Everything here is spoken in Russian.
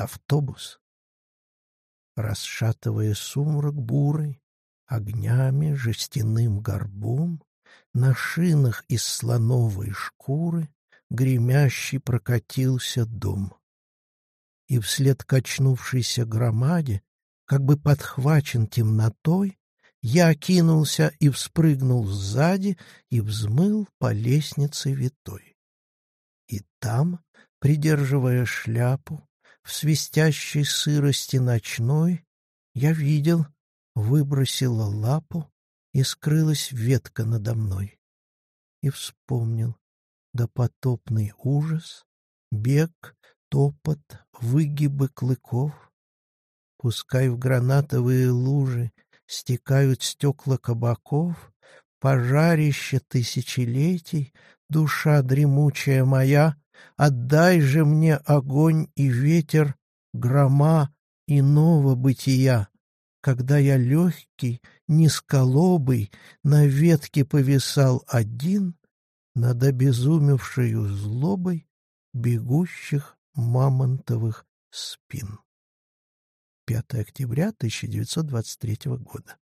автобус. Расшатывая сумрак бурый, огнями, жестяным горбом, на шинах из слоновой шкуры гремящий прокатился дом. И вслед качнувшейся громаде, как бы подхвачен темнотой, я кинулся и вспрыгнул сзади и взмыл по лестнице витой. И там, придерживая шляпу, в свистящей сырости ночной, я видел, выбросила лапу, и скрылась ветка надо мной. И вспомнил допотопный ужас, бег, топот, выгибы клыков. Пускай в гранатовые лужи стекают стекла кабаков, пожарище тысячелетий, душа дремучая моя, отдай же мне огонь и ветер, грома иного бытия, когда я легкий, низколобый, на ветке повисал один над обезумевшую злобой бегущих мамонтовых спин. 5 октября 1923 года.